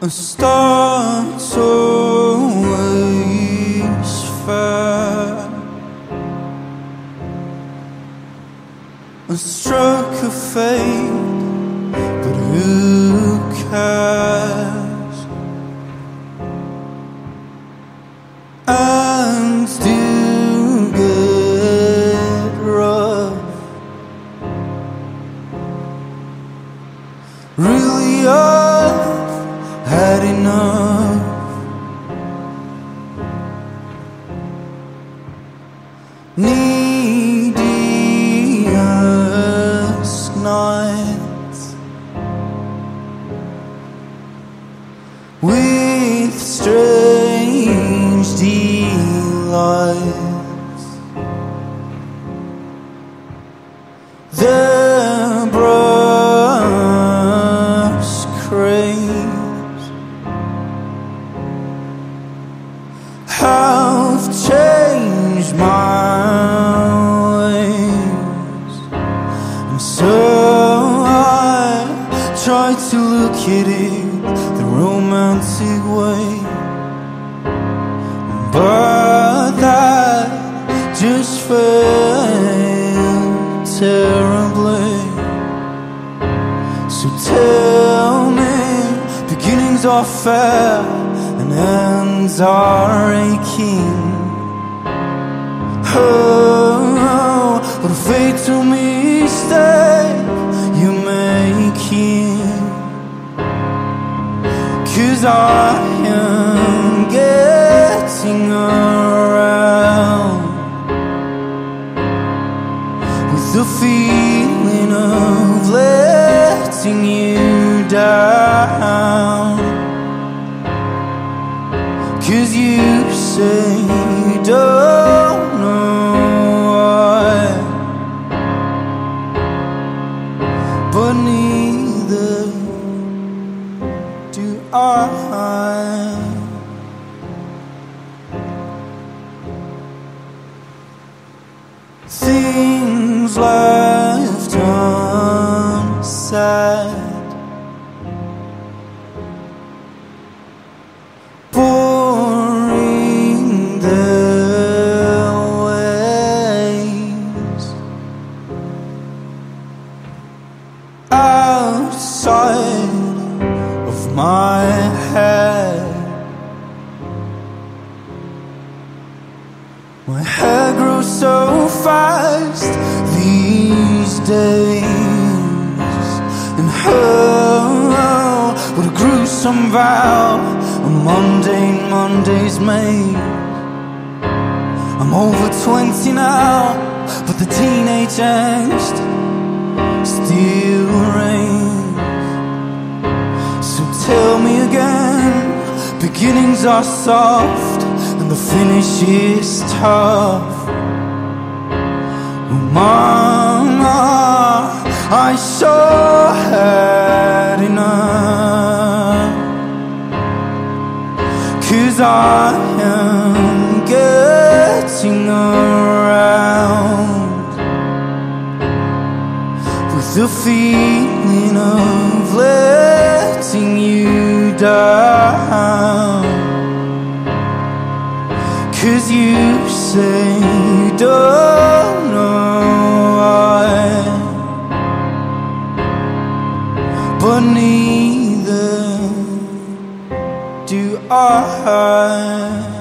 A star's always fair. A stroke of fate, but who cares? And do get rough. Really, I've had enough. Neediest nights with strange delights. The my ways, and so I try to look at it the romantic way, but that just failed terribly. So tell me, beginnings are fair and ends are aching. Oh, what fatal mistake you're making. Cause I am getting around with the feeling of letting you down. Cause you say Things left unsaid, boring their ways outside of my head. My hair grows so fast these days, and oh, oh, what a gruesome vow a mundane Monday's made. I'm over 20 now, but the teenage angst still reigns. So tell me again, beginnings are soft the finish is tough. Mama, I sure had enough. Cause I am getting around with the feeling of letting you down. Cause you say you don't know why. But neither do I.